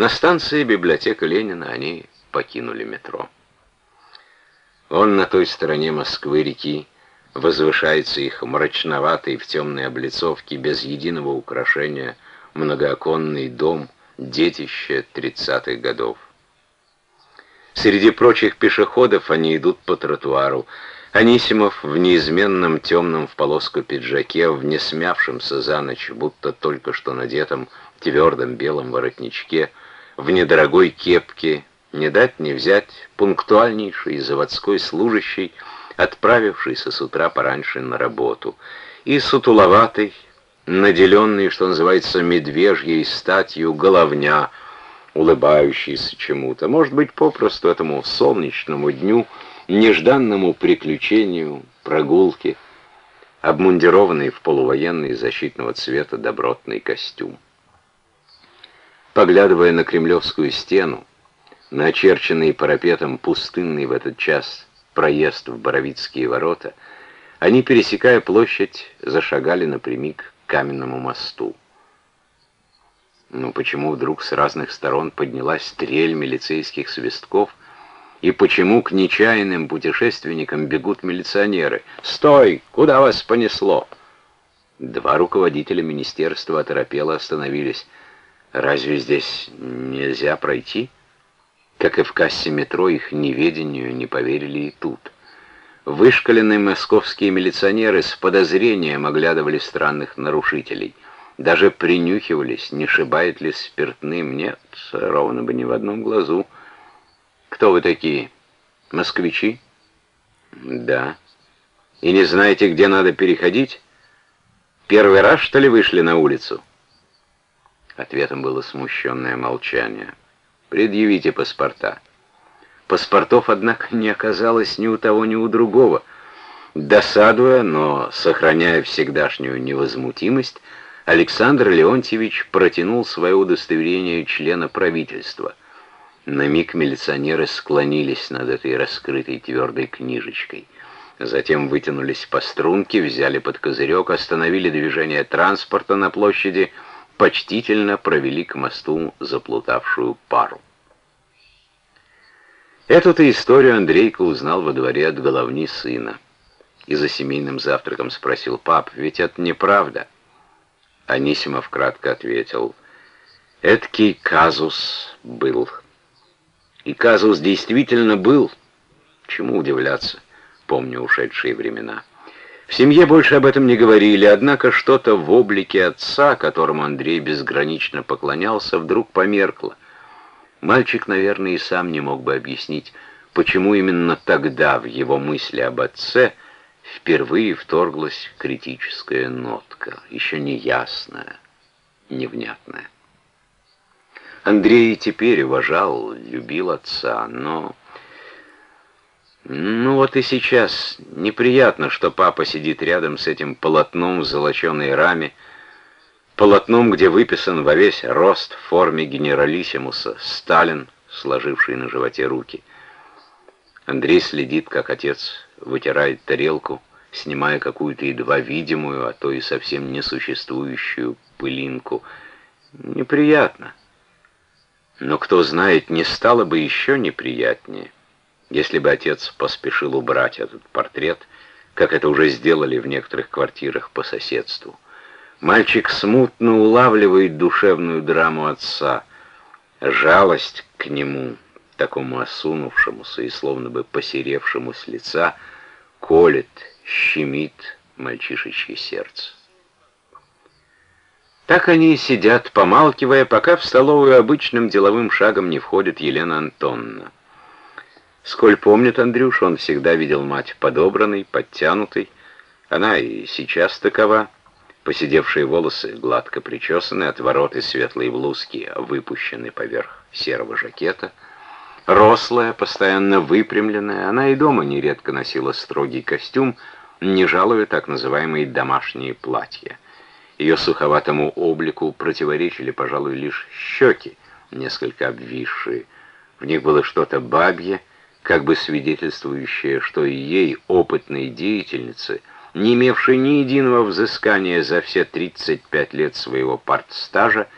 На станции библиотека Ленина они покинули метро. Он на той стороне Москвы-реки возвышается их мрачноватый в темной облицовке без единого украшения многооконный дом, детище тридцатых годов. Среди прочих пешеходов они идут по тротуару. Анисимов в неизменном темном в полоску пиджаке, в несмявшемся за ночь, будто только что надетом твердом белом воротничке, в недорогой кепке, не дать не взять, пунктуальнейший заводской служащий, отправившийся с утра пораньше на работу, и сутуловатый, наделенный, что называется, медвежьей статью головня, улыбающийся чему-то, может быть, попросту этому солнечному дню, нежданному приключению, прогулке, обмундированный в полувоенный защитного цвета добротный костюм. Поглядывая на кремлевскую стену, на очерченный парапетом пустынный в этот час проезд в Боровицкие ворота, они, пересекая площадь, зашагали напрямик к каменному мосту. Но почему вдруг с разных сторон поднялась стрель милицейских свистков, и почему к нечаянным путешественникам бегут милиционеры? «Стой! Куда вас понесло?» Два руководителя министерства оторопело остановились. «Разве здесь нельзя пройти?» Как и в кассе метро, их неведению не поверили и тут. Вышкаленные московские милиционеры с подозрением оглядывали странных нарушителей. Даже принюхивались, не шибает ли спиртным. Нет, ровно бы ни в одном глазу. Кто вы такие? Москвичи? Да. И не знаете, где надо переходить? Первый раз, что ли, вышли на улицу? Ответом было смущенное молчание. Предъявите паспорта. Паспортов, однако, не оказалось ни у того, ни у другого. Досадуя, но сохраняя всегдашнюю невозмутимость, Александр Леонтьевич протянул свое удостоверение члена правительства. На миг милиционеры склонились над этой раскрытой твердой книжечкой. Затем вытянулись по струнке, взяли под козырек, остановили движение транспорта на площади — почтительно провели к мосту заплутавшую пару. Эту-то историю Андрейка узнал во дворе от головни сына. И за семейным завтраком спросил пап, ведь это неправда. Анисимов кратко ответил, «Эдкий казус был». И казус действительно был. Чему удивляться, помню ушедшие времена. В семье больше об этом не говорили, однако что-то в облике отца, которому Андрей безгранично поклонялся, вдруг померкло. Мальчик, наверное, и сам не мог бы объяснить, почему именно тогда в его мысли об отце впервые вторглась критическая нотка, еще неясная, невнятная. Андрей теперь уважал, любил отца, но ну вот и сейчас неприятно, что папа сидит рядом с этим полотном в золоченой раме, полотном, где выписан во весь рост в форме генералиссимуса Сталин, сложивший на животе руки. Андрей следит, как отец вытирает тарелку, снимая какую-то едва видимую, а то и совсем несуществующую пылинку. Неприятно. Но кто знает, не стало бы еще неприятнее если бы отец поспешил убрать этот портрет, как это уже сделали в некоторых квартирах по соседству. Мальчик смутно улавливает душевную драму отца, жалость к нему, такому осунувшемуся и словно бы посеревшему с лица, колет, щемит мальчишечье сердце. Так они и сидят, помалкивая, пока в столовую обычным деловым шагом не входит Елена Антонна. Сколь помнит Андрюш, он всегда видел мать подобранной, подтянутой. Она и сейчас такова. Посидевшие волосы гладко причесаны, отвороты светлой блузки выпущены поверх серого жакета. Рослая, постоянно выпрямленная, она и дома нередко носила строгий костюм, не жалуя так называемые домашние платья. Ее суховатому облику противоречили, пожалуй, лишь щеки, несколько обвисшие. В них было что-то бабье, как бы свидетельствующее, что и ей, опытной деятельнице, не имевшей ни единого взыскания за все 35 лет своего партстажа,